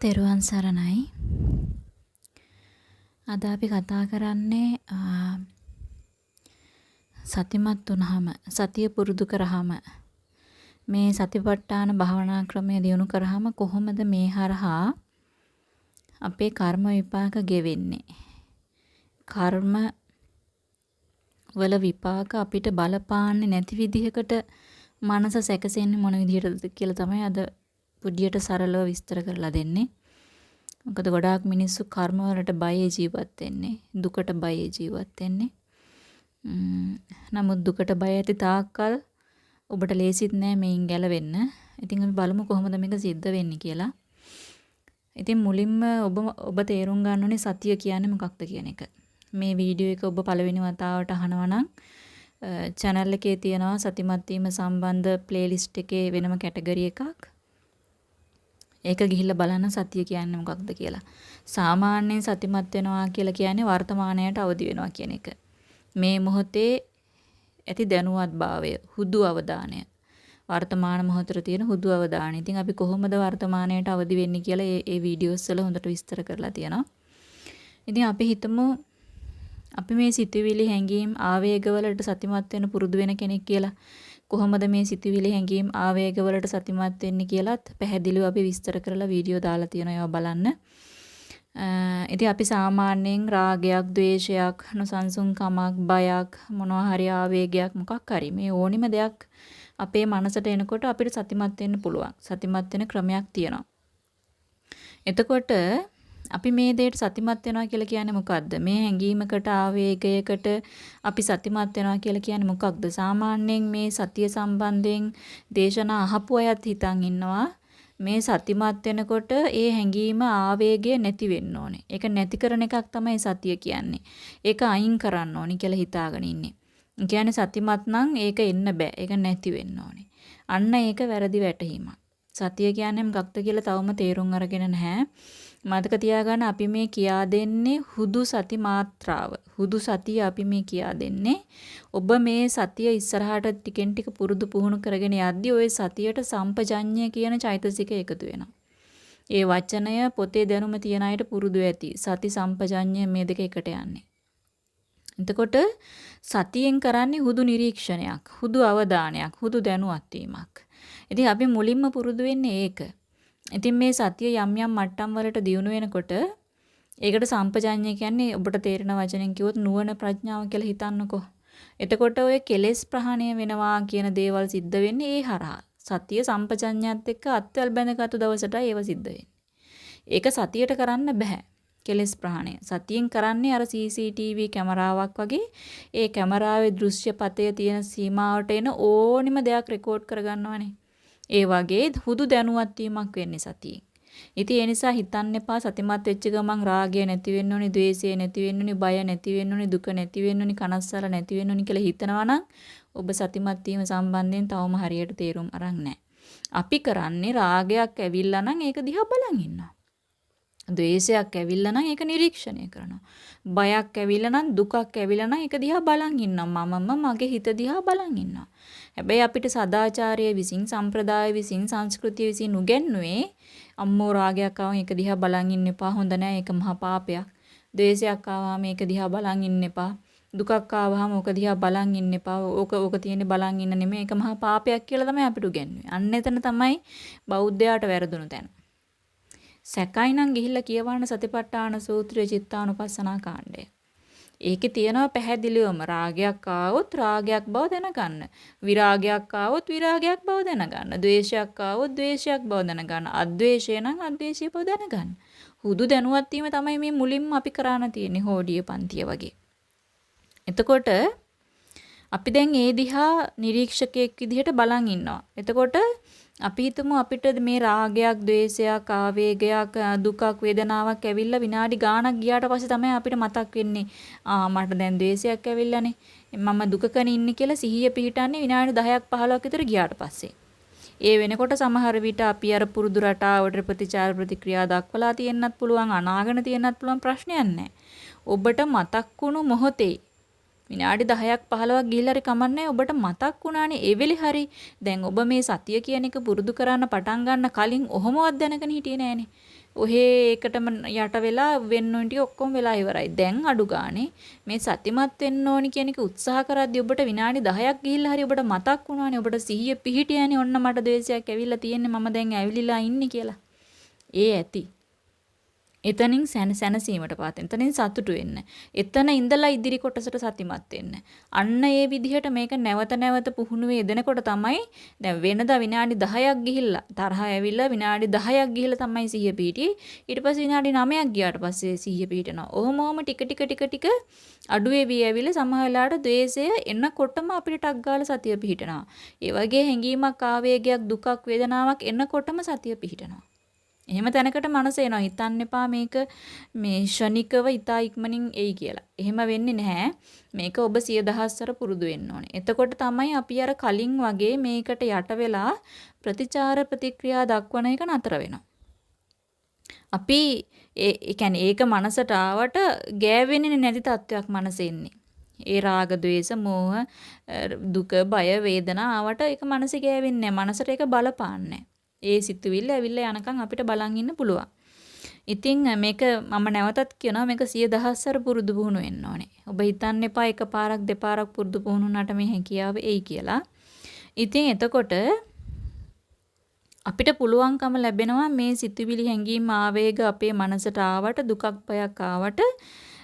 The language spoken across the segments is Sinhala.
තෙරුවන් සරණයි. අද අපි කතා කරන්නේ සතිමත් වුනහම සතිය පුරුදු කරාම මේ සතිපට්ඨාන භාවනා ක්‍රමය දියුණු කරාම කොහොමද මේ හරහා අපේ කර්ම විපාක ගෙවෙන්නේ? කර්ම වල විපාක අපිට බලපාන්නේ නැති විදිහකට මනස සැකසෙන්නේ මොන විදිහටද කියලා තමයි අද පුඩියට සරලව විස්තර කරලා දෙන්නේ. මොකද ගොඩාක් මිනිස්සු කර්ම වලට බයේ ජීවත් වෙන්නේ. දුකට බයේ ජීවත් වෙන්නේ. නමුත් දුකට බය ඇති තාක්කල් ඔබට ලේසිත් නෑ මේන් ගැලවෙන්න. ඉතින් අපි බලමු කොහොමද මේක සිද්ධ වෙන්නේ කියලා. ඉතින් මුලින්ම ඔබ ඔබ තේරුම් ගන්න ඕනේ සතිය කියන්නේ මොකක්ද කියන එක. මේ වීඩියෝ එක ඔබ පළවෙනි වතාවට අහනවා නම් channel එකේ තියෙනවා සතිමත් වීම සම්බන්ධ playlist එකේ වෙනම කැටගරි එකක්. ඒක ගිහිල්ලා බලන්න සතිය කියන්නේ මොකක්ද කියලා. සාමාන්‍යයෙන් සතිමත් වෙනවා කියලා කියන්නේ වර්තමානයට අවදි වෙනවා කියන එක. මේ මොහොතේ ඇති දැනුවත්භාවය, හුදු අවධානය. වර්තමාන මොහොතේ තියෙන හුදු අවධානය. ඉතින් අපි කොහොමද වර්තමානයට අවදි වෙන්නේ කියලා මේ මේ වීඩියෝස් වල හොඳට විස්තර කරලා තියෙනවා. ඉතින් අපි හිතමු අපි මේ සිතුවිලි හැඟීම් ආවේගවලට සතිමත් වෙන පුරුදු වෙන කෙනෙක් කියලා. කොහොමද මේ සිතුවිලි හැඟීම් ආවේගවලට සතිමත් වෙන්නේ කියලාත් පැහැදිලිව අපි විස්තර කරලා වීඩියෝ දාලා තියෙනවා ඒවා බලන්න. ඉතින් අපි සාමාන්‍යයෙන් රාගයක්, ద్వේෂයක්, නොසන්සුන්කමක්, බයක්, මොනවා හරි ආවේගයක් මොකක් හරි මේ ඕනිම දෙයක් අපේ මනසට එනකොට අපිට සතිමත් වෙන්න පුළුවන්. සතිමත් වෙන ක්‍රමයක් තියෙනවා. එතකොට අපි මේ දෙයට සතිමත් වෙනවා කියලා කියන්නේ මොකද්ද? මේ හැඟීමකට ආවේගයකට අපි සතිමත් වෙනවා කියලා කියන්නේ මොකක්ද? සාමාන්‍යයෙන් මේ සතිය සම්බන්ධයෙන් දේශනා අහපු අයත් හිතන් ඉන්නවා මේ සතිමත් වෙනකොට ඒ හැඟීම ආවේගය නැති වෙන්න ඕනේ. ඒක නැති කරන එකක් තමයි සතිය කියන්නේ. ඒක අයින් කරන්න ඕනි කියලා හිතාගෙන ඉන්නේ. කියන්නේ සතිමත් නම් ඒක එන්න බෑ. ඒක නැති වෙන්න ඕනේ. අන්න ඒක වැරදි වැටහීමක්. සතිය කියන්නේ මොකක්ද කියලා තවම තේරුම් අරගෙන නැහැ. මතක තියාගන්න අපි මේ කියා දෙන්නේ හුදු සති මාත්‍රාව. හුදු සතිය අපි මේ කියා දෙන්නේ. ඔබ මේ සතිය ඉස්සරහට ටිකෙන් ටික පුරුදු පුහුණු කරගෙන යද්දී ওই සතියට සම්පජඤ්ඤය කියන චෛතසික එකතු වෙනවා. ඒ වචනය පොතේ දැනුම තියන අයට පුරුදු ඇති. සති සම්පජඤ්ඤය මේ දෙක එකට යන්නේ. එතකොට සතියෙන් කරන්නේ හුදු නිරීක්ෂණයක්, හුදු අවධානයක්, හුදු දැනුවත් වීමක්. ඉතින් අපි මුලින්ම පුරුදු වෙන්නේ ඒක. ඉතින් මේ සතිය යම් යම් මට්ටම් වලට දියුණු වෙනකොට ඒකට සම්පජාඤ්ඤය කියන්නේ ඔබට තේරෙන වචනෙන් කිව්වොත් නුවණ ප්‍රඥාව කියලා හිතන්නකෝ. එතකොට ඔය කෙලෙස් ප්‍රහාණය වෙනවා කියන දේවල් සිද්ධ වෙන්නේ ඒ හරහා. සතිය සම්පජඤ්ඤයත් එක්ක අත්වල බැඳගත්තු දවසට ඒව සිද්ධ වෙන්නේ. ඒක සතියට කරන්න බෑ. කෙලෙස් ප්‍රහාණය. සතියෙන් කරන්නේ අර CCTV කැමරාවක් වගේ ඒ කැමරාවේ දෘශ්‍ය පතය තියෙන සීමාවට එන ඕනිම දෙයක් රෙකෝඩ් කරගන්නවනේ. ඒ වගේ හුදු දැනුවත් වීමක් වෙන්නේ සතියෙන්. ඉතින් ඒ නිසා හිතන්න එපා සතිමත් වෙච්ච ගමන් රාගය නැති වෙන්න ඕනි, ద్వේෂය නැති වෙන්න ඕනි, බය නැති වෙන්න ඕනි, දුක නැති වෙන්න ඕනි, කනස්සල නැති වෙන්න ඕනි කියලා හිතනවා නම් ඔබ සතිමත් වීම සම්බන්ධයෙන් තවම හරියට තේරුම් අරන් නැහැ. අපි කරන්නේ රාගයක් ඇවිල්ලා නම් ඒක දිහා බලන් ඉන්නවා. ද්වේෂයක් ඇවිල්ලා නම් ඒක නිරීක්ෂණය කරනවා. බයක් ඇවිල්ලා නම් දුකක් ඇවිල්ලා නම් ඒක දිහා බලන් ඉන්නවා. මමම මගේ හිත දිහා බලන් ඉන්නවා. හැබැයි අපිට සදාචාරය විසින් සම්ප්‍රදාය විසින් සංස්කෘතිය විසින් උගන්වුවේ අම්මෝ රාගයක් ආවම ඒක දිහා බලන් ඉන්න එපා හොඳ නෑ ඒක මහා පාපයක්. ද්වේෂයක් ආවම ඒක දිහා බලන් ඉන්න එපා. දුකක් ආවම ඕක දිහා බලන් ඉන්න එපා. ඕක ඕක තියෙන්නේ බලන් ඉන්න නෙමෙයි ඒක මහා පාපයක් කියලා තමයි අපිට උගන්වන්නේ. අන්න එතන තමයි බෞද්ධයාට වැරදුණු තැන. සැකයි නම් ගිහිල්ලා කියවන්න සතිපට්ඨාන සූත්‍රයේ චිත්තානුපස්සනා කාණ්ඩය. ඒකේ තියෙනවා පැහැදිලිවම රාගයක් ආවොත් රාගයක් බව දැනගන්න. විරාගයක් ආවොත් විරාගයක් බව දැනගන්න. ද්වේෂයක් ආවොත් ද්වේෂයක් බව දැනගන්න. අද්වේෂය නම් අද්වේෂය බව දැනගන්න. හුදු දැනුවත් වීම තමයි මේ මුලින්ම අපි කරන්න තියෙන්නේ හෝඩිය පන්තිය වගේ. එතකොට අපි දැන් ඒ දිහා නිරීක්ෂකයෙක් විදිහට බලන් ඉන්නවා. එතකොට අපි හිතමු අපිට මේ රාගයක්, ద్వේෂයක්, ආවේගයක්, දුකක්, වේදනාවක් ඇවිල්ලා විනාඩි ගාණක් ගියාට පස්සේ තමයි අපිට මතක් වෙන්නේ ආ මට දැන් ద్వේෂයක් ඇවිල්ලානේ. මම දුකකන ඉන්නේ කියලා සිහිය පිහිටන්නේ විනාඩි 10ක් 15ක් විතර ගියාට පස්සේ. ඒ වෙනකොට සමහර විට අපි අර පුරුදු රටාවට ප්‍රතිචාර ප්‍රතික්‍රියා දක්වලා තියෙන්නත් පුළුවන් අනාගෙන තියෙන්නත් පුළුවන් ප්‍රශ්නයක් නැහැ. ඔබට මතක් වුණු මොහොතේ විනාඩි 10ක් 15ක් ගිහිල්ලා හරි කමන්නේ ඔබට මතක් වුණානේ ඒ වෙලේ හරි දැන් ඔබ මේ සතිය කියන එක පුරුදු කරන්න පටන් ගන්න කලින් ඔහොමවත් දැනගෙන හිටියේ නෑනේ ඔහේ ඒකටම යට වෙලා වෙන්න ඕන ටික ඔක්කොම වෙලා ඉවරයි. දැන් අඩු ගානේ මේ සතිමත් වෙන්න ඕනි කියන එක උත්සාහ කරද්දී ඔබට විනාඩි 10ක් ගිහිල්ලා හරි ඔබට මතක් වුණානේ ඔබට සිහිය පිහිටියානේ ඔන්න මට ද්වේෂයක් ඇවිල්ලා තියෙන්නේ මම දැන් ඇවිලිලා ඉන්නේ කියලා. ඒ ඇති. එතනින් සැන සැනසීමටපත් වෙන්න. එතනින් සතුටු වෙන්න. එතන ඉඳලා ඉදිරි කොටසට සතිමත් වෙන්න. අන්න ඒ විදිහට මේක නැවත නැවත පුහුණුවේ යෙදෙනකොට තමයි දැන් වෙනදා විනාඩි 10ක් ගිහිල්ලා තරහ ඇවිල්ලා විනාඩි 10ක් ගිහිල්ලා තමයි සිහිය පිහිටියේ. ඊට පස්සේ විනාඩි 9ක් ගියාට පස්සේ සිහිය පිහිටනවා. ඔහොම ඔහොම ටික ටික ටික ටික අඩු වෙවි ඇවිල්ලා සමහර වෙලාවට ද්වේෂය එනකොටම අපිට ටක් ගාලා සතිය පිහිටනවා. ඒ වගේ හැඟීමක් ආවේගයක් දුකක් වේදනාවක් එනකොටම සතිය පිහිටනවා. එහෙම තැනකට මනස එනවා. හිතන්න එපා මේක මේ ෂණිකව ඊතා ඉක්මනින් එයි කියලා. එහෙම වෙන්නේ නැහැ. මේක ඔබ සිය දහස්වර පුරුදු වෙන්න ඕනේ. එතකොට තමයි අපි අර කලින් වගේ මේකට යට වෙලා ප්‍රතිචාර ප්‍රතික්‍රියා දක්වන එක නතර වෙනවා. අපි ඒ කියන්නේ ඒක මනසට ආවට ගෑවෙන්නේ නැති තත්වයක් මනසේ ඉන්නේ. ඒ රාග, ద్వේෂ, මෝහ, දුක, බය, වේදනා ආවට ඒක මනසේ ගෑවෙන්නේ නැහැ. මනසට ඒක බලපාන්නේ නැහැ. ඒ සිතුවිල්ල ඇවිල්ලා යනකම් අපිට බලන් ඉන්න පුළුවන්. ඉතින් මේක මම නැවතත් කියනවා මේක සිය දහස්වර පුරුදු පුහුණු වෙන්න ඕනේ. ඔබ හිතන්න එපා එකපාරක් දෙපාරක් පුරුදු පුහුණු වුණාට මේ හැකියාව එයි කියලා. ඉතින් එතකොට අපිට පුළුවන්කම ලැබෙනවා මේ සිතුවිලි හැඟීම් ආවේග අපේ මනසට ආවට දුකක් බයක් ආවට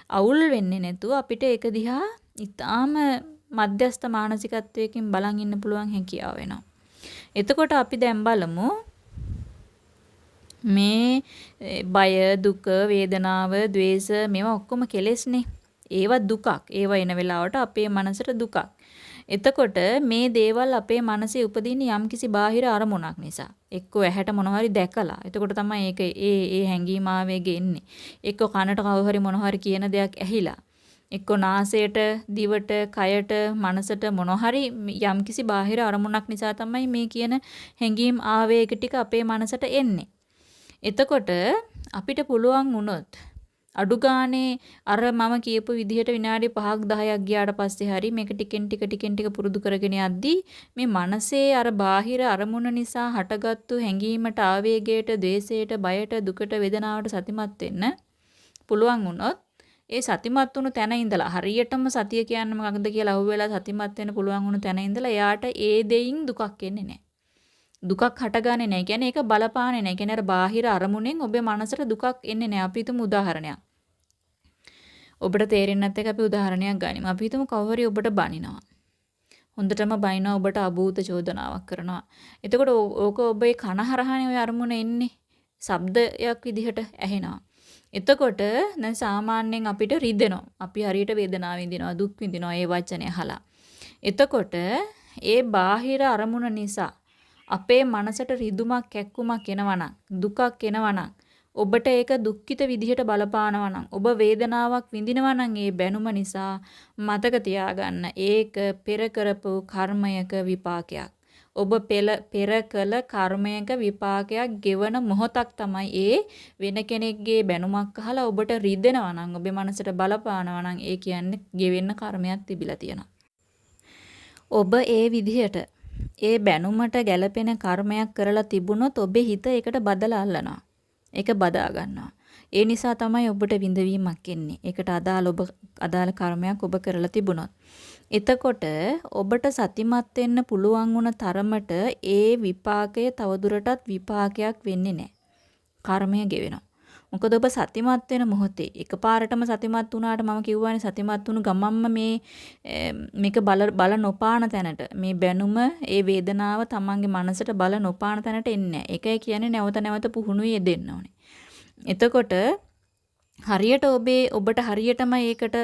අවුල් වෙන්නේ නැතුව අපිට ඒක දිහා ඊටාම මධ්‍යස්ථ මානසිකත්වයකින් බලන් ඉන්න පුළුවන් හැකියාව වෙනවා. එතකොට අපි දැන් බලමු මේ බය, දුක, වේදනාව, ద్వේෂ මේවා ඔක්කොම කෙලෙස්නේ. ඒවා දුකක්. ඒවා එන වෙලාවට අපේ මනසට දුකක්. එතකොට මේ දේවල් අපේ මනසේ උපදින්නේ යම්කිසි බාහිර අරමුණක් නිසා. එක්ක ඇහැට මොනවාරි දැකලා. එතකොට තමයි ඒක ඒ ඒ හැඟීම ආවේගෙ එන්නේ. එක්ක කනට කවුරු හරි මොනවාරි කියන දෙයක් ඇහිලා. එක්ක නාසයට, දිවට, කයට, මනසට මොනහරි යම්කිසි බාහිර අරමුණක් නිසා තමයි මේ කියන හැඟීම් ආවේග ටික අපේ මනසට එන්නේ. එතකොට අපිට පුළුවන් වුණොත් අඩු ගානේ අර මම කියපු විදිහට විනාඩි 5ක් 10ක් ගියාට පස්සේ හරි මේක ටිකෙන් ටික ටිකෙන් ටික පුරුදු කරගෙන යද්දී මේ මනසේ අර බාහිර අරමුණ නිසා හටගත්තු හැඟීමට ආවේගයට, ද්වේෂයට, බයට, දුකට, වේදනාවට සතිමත් වෙන්න පුළුවන් වුණොත් ඒ සතිමත් වුණු තැන ඉඳලා හරියටම සතිය කියන්නේ මොකක්ද කියලා අහුවෙලා සතිමත් වෙන්න පුළුවන් වුණු තැන ඉඳලා එයාට ඒ දෙයින් දුකක් එන්නේ නැහැ. දුකක් හටගන්නේ නැහැ. කියන්නේ ඒක බලපාන්නේ නැහැ. කියන්නේ අර බාහිර අරමුණෙන් ඔබේ මනසට දුකක් එන්නේ නැහැ. අපි හිතමු උදාහරණයක්. ඔබට තේරෙන්නේ නැත්නම් අපි උදාහරණයක් ගනිමු. අපි හිතමු කවුරු ඔබට බනිනවා. හොඳටම බනිනවා ඔබට අභූත චෝදනාවක් කරනවා. එතකොට ඕක ඔබේ කන හරහානේ ওই අරමුණ එන්නේ. ශබ්දයක් විදිහට ඇහෙනවා. එතකොට දැන් සාමාන්‍යයෙන් අපිට රිදෙනවා. අපි හරියට වේදනාව විඳිනවා, දුක් විඳිනවා ඒ වචනේ අහලා. එතකොට ඒ බාහිර අරමුණ නිසා අපේ මනසට රිදුමක් කැක්කුමක් එනවනම්, දුකක් එනවනම්, ඔබට ඒක දුක්ඛිත විදිහට බලපානවා නම්, ඔබ වේදනාවක් විඳිනවා නම් ඒ බැනුම නිසා මතක තියාගන්න ඒක පෙර කරපු කර්මයක විපාකයක්. ඔබ පෙර කළ කර්මයක විපාකයක් ගෙවන මොහොතක් තමයි ඒ වෙන කෙනෙක්ගේ බැනුමක් අහලා ඔබට රිදෙනවා නම් ඔබේ මනසට බලපානවා නම් ඒ කියන්නේ ගෙවෙන්න කර්මයක් තිබිලා තියෙනවා. ඔබ ඒ විදිහට ඒ බැනුමට ගැළපෙන කර්මයක් කරලා තිබුණොත් ඔබේ හිත ඒකට බදලා අල්ලනවා. ඒක බදා ගන්නවා. ඒ නිසා තමයි ඔබට විඳවීමක් එන්නේ. ඒකට අදාළ ඔබ අදාළ කර්මයක් ඔබ කරලා තිබුණොත්. එතකොට ඔබට සතිමත් වෙන්න පුළුවන් වුණ තරමට ඒ විපාකය තවදුරටත් විපාකයක් වෙන්නේ නැහැ. කර්මය ගෙවෙනවා. මොකද ඔබ සතිමත් වෙන මොහොතේ එකපාරටම සතිමත් වුණාට මම කිව්වානේ සතිමත් වුණු ගමම්ම මේ මේක බල බල නොපාන තැනට මේ බැනුම ඒ වේදනාව තමන්ගේ මනසට බල නොපාන තැනට එන්නේ නැහැ. ඒකයි කියන්නේ නැවත නැවත පුහුණුවේ යෙදෙන්න ඕනේ. එතකොට හරියට ඔබේ ඔබට හරියටම ඒකට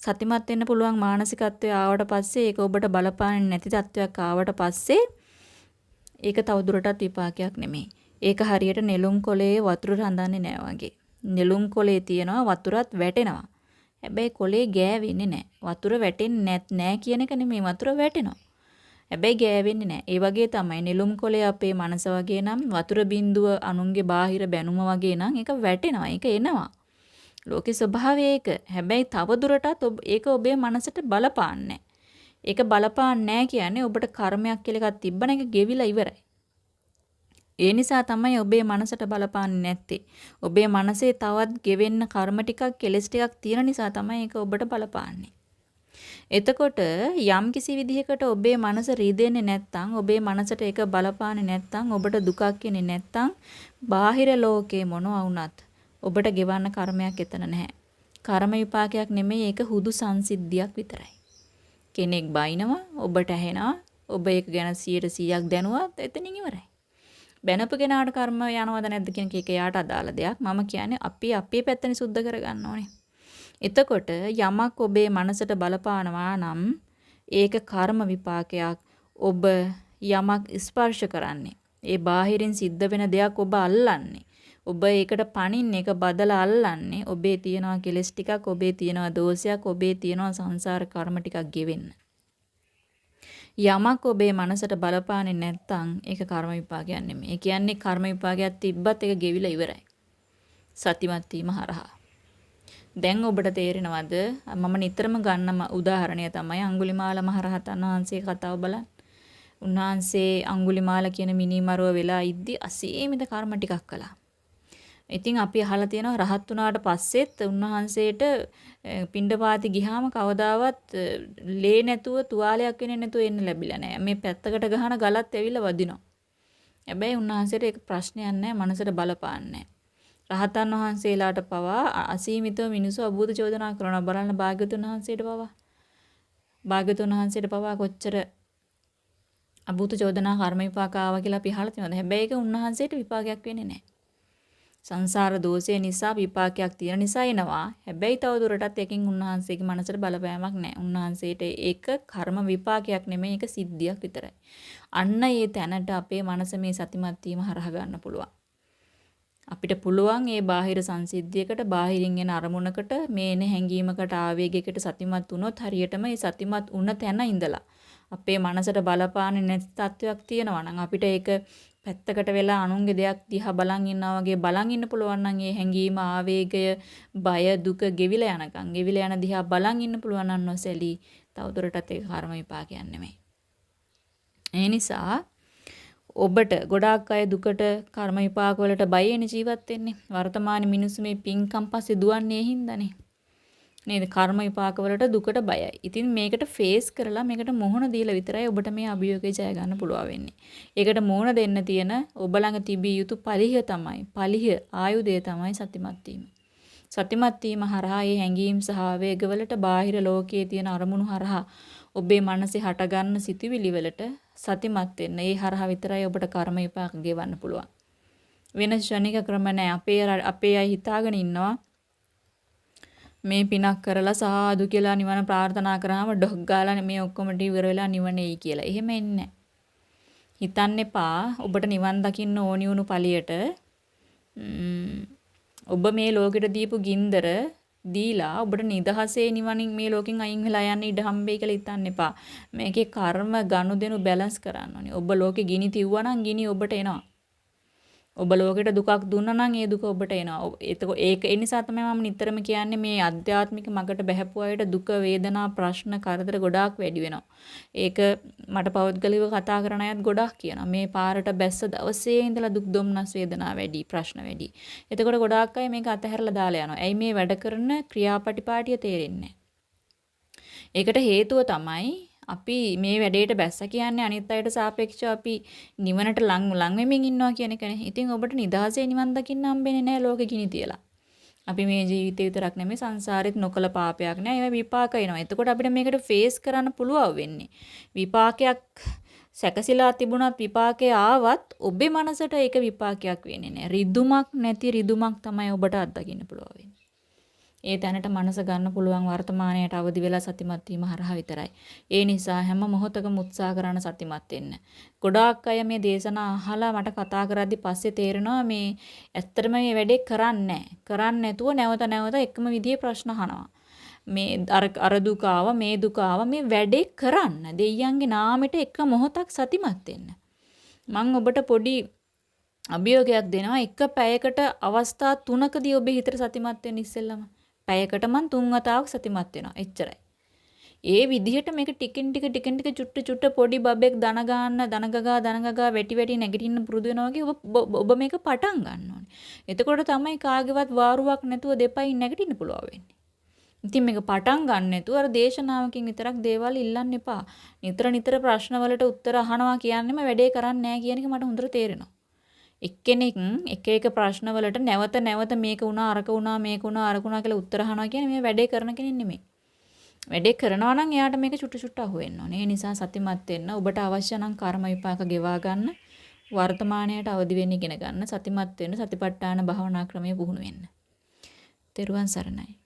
සතිමත් වෙන්න පුළුවන් මානසිකත්වය ආවට පස්සේ ඒක ඔබට බලපාන්නේ නැති තත්වයක් ආවට පස්සේ ඒක තවදුරටත් විපාකයක් නෙමෙයි. ඒක හරියට නෙළුම් කොලේ වතුර රඳන්නේ නැහැ වගේ. නෙළුම් කොලේ තියනවා වතුරත් වැටෙනවා. හැබැයි කොලේ ගෑවෙන්නේ නැහැ. වතුර වැටෙන්නේ නැහැ කියන එක නෙමෙයි වතුර වැටෙනවා. හැබැයි ගෑවෙන්නේ නැහැ. ඒ වගේ තමයි නෙළුම් කොලේ අපේ මනස වගේ නම් වතුර බින්දුව අනුන්ගේ බාහිර බැනුම වගේ නම් ඒක වැටෙනවා. ඒක එනවා. ලෝකේ ස්වභාවය ඒක. හැබැයි තව දුරටත් ඒක ඔබේ මනසට බලපාන්නේ ඒක බලපාන්නේ කියන්නේ ඔබට කර්මයක් කියලා එකක් තිබ්බන එක ගෙවිලා ඉවරයි. ඒ නිසා තමයි ඔබේ මනසට බලපාන්නේ නැත්තේ. ඔබේ මනසේ තවත් ගෙවෙන්න කර්ම ටිකක් කෙලස් ටිකක් තියෙන නිසා තමයි ඒක ඔබට බලපාන්නේ. එතකොට යම් කිසි විදිහකට ඔබේ මනස රීදෙන්නේ නැත්නම් ඔබේ මනසට ඒක බලපාන්නේ නැත්නම් ඔබට දුකක් එන්නේ නැත්නම් බාහිර ලෝකේ මොනවා වුණත් ඔබට ගෙවන්න කර්මයක් එතන නැහැ. කර්ම විපාකයක් නෙමෙයි ඒක හුදු සංසිද්ධියක් විතරයි. කෙනෙක් බයිනවා ඔබට ඇහෙනවා ඔබ ඒක ගැන 100%ක් දැනුවත් එතනින් ඉවරයි. බැනපු කෙනාට කර්ම යනවද නැද්ද කියන එක එයාට අදාළ දෙයක්. මම කියන්නේ අපි අපේ පැත්තනේ සුද්ධ කරගන්න ඕනේ. එතකොට යමක් ඔබේ මනසට බලපානවා නම් ඒක කර්ම විපාකයක්. ඔබ යමක් ස්පර්ශ කරන්නේ. ඒ බාහිරින් සිද්ධ වෙන දෙයක් ඔබ අල්ලන්නේ. ඔබ ඒකට පණින්න එක බදලා අල්ලන්නේ ඔබේ තියනවා කෙලස් ටිකක් ඔබේ තියනවා දෝෂයක් ඔබේ තියනවා සංසාර කර්ම ටිකක් ගෙවෙන්න. යමක් ඔබේ මනසට බලපාන්නේ නැත්නම් ඒක කර්ම විපාකයක් නෙමෙයි. ඒ කියන්නේ කර්ම විපාකයක් තිබ්බත් ඒක ගෙවිලා ඉවරයි. සතිමත් වීම හරහා. දැන් ඔබට තේරෙනවද මම නිතරම ගන්න උදාහරණය තමයි අඟුලිමාල මහරහතන් වහන්සේ කතාව බලන්න. උන්වහන්සේ අඟුලිමාල කියන මිනිමරුව වෙලා ඉද්දි අසීමිත කර්ම ටිකක් කළා. ඉතින් අපි අහලා තියෙනවා රහත් වුණාට පස්සෙත් උන්වහන්සේට පිණ්ඩපාති ගිහාම කවදාවත් ලේ නැතුව තුවාලයක් වෙන්නේ නැතුව එන්න ලැබිලා නැහැ. මේ පැත්තකට ගහන ගලත් ඇවිල්ලා වදිනවා. හැබැයි උන්වහන්සේට ඒක ප්‍රශ්නයක් නැහැ. මනසට බලපාන්නේ නැහැ. රහතන් වහන්සේලාට පවා අසීමිතව මිනිස්සු අභූත චෝදනා කරනවා. බලන්න භාග්‍යතුන් වහන්සේට පවා. භාග්‍යතුන් වහන්සේට පවා කොච්චර අභූත චෝදනා කර්ම විපාක ආවා කියලා අපි අහලා තියෙනවද? හැබැයි ඒක උන්වහන්සේට විපාකයක් වෙන්නේ නැහැ. සංසාර දෝෂය නිසා විපාකයක් තියෙන නිසා එනවා. හැබැයි තව දුරටත් එකකින් උන්වහන්සේගේ මනසට බලපෑමක් නැහැ. උන්වහන්සේට ඒක කර්ම විපාකයක් නෙමෙයි ඒක සිද්ධියක් විතරයි. අන්න ඒ තැනට අපේ මනස මේ සතිමත් වීම හරහා ගන්න පුළුවන්. අපිට පුළුවන් ඒ බාහිර සංසිද්ධියකට බාහිරින් එන අරමුණකට මේ එන හැඟීමකට ආවේගයකට සතිමත් වුණොත් හරියටම ඒ සතිමත් වුණ තැන ඉඳලා අපේ මනසට බලපාන්නේ නැති තත්වයක් තියෙනවා නම් අපිට ඒක පැත්තකට වෙලා අනුන්ගේ දෙයක් දිහා බලන් ඉන්නා වගේ බලන් ඉන්න පුළුවන් නම් ඒ හැඟීම ආවේගය බය දුක ගෙවිලා යනකම් ගෙවිලා යන දිහා බලන් ඉන්න පුළුවන් නම් නොසැලී තවදුරටත් ඒක කර්ම විපාකයක් නෙමෙයි. ඒ නිසා ඔබට ගොඩාක් අය දුකට කර්ම විපාක වලට බයෙන ජීවත් වෙන්නේ. වර්තමාන මිනිස්සු මේ පින්කම් පස්සේ දුවන්නේ හින්දානේ. නේද? කර්ම විපාක වලට දුකට බයයි. ඉතින් මේකට ෆේස් කරලා මේකට මොහොන දීලා විතරයි ඔබට මේ අභියෝගය ජය ගන්න පුළුවන් වෙන්නේ. ඒකට මොහොන දෙන්න තියෙන ඔබ ළඟ තිබිය යුතු පලිහ තමයි. පලිහ ආයුධය තමයි සතිමත් වීම. සතිමත් වීම හරහා මේ හැඟීම් සහ ආවේගවලට බාහිර ලෝකයේ තියෙන අරමුණු හරහා ඔබේ මනසේ හටගන්න සිතුවිලි වලට සතිමත් වෙන්න. ඒ හරහා විතරයි ඔබට කර්ම විපාක ගෙවන්න පුළුවන්. වෙන ශනික ක්‍රම නැහැ. අපේ අපේ අය හිතාගෙන ඉන්නවා මේ පිනක් කරලා සාදු කියලා නිවන ප්‍රාර්ථනා කරාම ඩොග් ගාලා මේ ඔක්කොම ඉවර වෙලා නිවනේයි කියලා. එහෙම එන්නේ හිතන්න එපා ඔබට නිවන් දකින්න ඕනි වුණු ඵලියට ඔබ මේ ලෝකෙට දීපු ගින්දර දීලා ඔබට නිදහසේ නිවනින් මේ ලෝකෙන් අයින් වෙලා යන්න ඉඩ හම්බෙයි කියලා හිතන්න එපා. මේකේ කර්ම ගනුදෙනු බැලන්ස් කරන්න ඕනේ. ඔබ ලෝකෙ ගිනි තිව්වා නම් ගිනි ඔබට එනවා. ඔබ ලෝකෙට දුකක් දුන්නා නම් ඒ දුක ඔබට එනවා. එතකොට ඒක ඒ නිසා තමයි මම නිතරම කියන්නේ මේ අධ්‍යාත්මික මගට බහැපු අයට දුක වේදනා ප්‍රශ්න කරදර ගොඩාක් වැඩි වෙනවා. ඒක මට පෞද්ගලිකව කතා කරන අයත් ගොඩාක් කියනවා. මේ පාරට බැස්ස දවසේ ඉඳලා දුක් දුම්නස් වේදනා වැඩි ප්‍රශ්න වැඩි. එතකොට ගොඩාක් අය මේක අතහැරලා දාලා යනවා. ඇයි මේ වැඩ කරන ක්‍රියාපටිපාටිය තේරෙන්නේ ඒකට හේතුව තමයි අපි මේ වැඩේට බැස්ස කියන්නේ අනිත් අයට සාපේක්ෂව අපි නිවනට ලං ලං වෙමින් ඉන්නවා කියන එකනේ. ඉතින් ඔබට නිදහසේ නිවන් දකින්න හම්බෙන්නේ නැහැ ලෝකෙ ගිනි තියලා. අපි මේ ජීවිතේ විතරක් නෙමෙයි සංසාරෙත් නොකල පාපයක් නෑ. ඒවා විපාක එනවා. එතකොට අපිට මේකට ෆේස් කරන්න පුළුවන් වෙන්නේ. විපාකයක් සැකසීලා තිබුණත් විපාකේ ආවත් ඔබේ මනසට ඒක විපාකයක් වෙන්නේ නෑ. රිදුමක් නැති රිදුමක් තමයි ඔබට අත්දකින්න පුළුවන් වෙන්නේ. ඒ තැනට මනස ගන්න පුළුවන් වර්තමානයට අවදි වෙලා සතිමත් වීම හරහා විතරයි. ඒ නිසා හැම මොහොතකම උත්සාහ කරන සතිමත් වෙන්න. ගොඩාක් අය මේ දේශනා අහලා මට කතා කරද්දි පස්සේ තේරෙනවා මේ ඇත්තටම මේ වැඩේ කරන්නේ කරන්නේ නැතුව නැවත නැවත එකම විදිහේ ප්‍රශ්න අහනවා. මේ අර අර දුක මේ දුක මේ වැඩේ කරන්න දෙයියන්ගේ නාමෙට එක මොහොතක් සතිමත් වෙන්න. මම ඔබට පොඩි අභියෝගයක් දෙනවා එක පැයකට අවස්ථා තුනකදී ඔබේ හිතට සතිමත් වෙන්න ඉස්සෙල්ලම පැයකට මං තුන් වතාවක් සතිමත් වෙනවා. එච්චරයි. ඒ විදිහට මේක ටිකෙන් ටික ටිකෙන් ටික චුට්ට චුට්ට පොඩි බබෙක් දන ගන්න දනගගා දනගගා වැටි වැටි නැගිටින්න පුරුදු වෙනවා වගේ ඔබ ඔබ මේක පටන් ගන්න ඕනේ. එතකොට තමයි කාගේවත් වාරුවක් නැතුව දෙපයින් නැගිටින්න පුළුවන් වෙන්නේ. ඉතින් මේක පටන් ගන්න නැතුව අර දේශනාවකින් විතරක් දේවල් ඉල්ලන්න එපා. නිතර නිතර ප්‍රශ්න වලට උත්තර අහනවා කියන්නේම වැඩේ කරන්නේ නැහැ කියන එක මට හොඳට තේරෙනවා. එක්කෙනෙක් එක එක ප්‍රශ්න වලට නැවත නැවත මේක වුණා අරක වුණා මේක වුණා අරක වුණා කියලා උත්තර අහනවා කියන්නේ මේ වැඩේ කරන කෙනෙක් නෙමෙයි. වැඩේ කරනවා නම් එයාට මේක චුට්ටු චුට්ට අහුවෙන්න ඕනේ. ඒ නිසා සතිමත් වෙන්න ඔබට අවශ්‍ය නම් කර්ම විපාක ගෙවා ගන්න වර්තමානයට අවදි වෙන්න ඉගෙන ගන්න සතිමත් වෙන්න සතිපට්ඨාන භාවනා ක්‍රමයේ පුහුණු වෙන්න. තෙරුවන් සරණයි.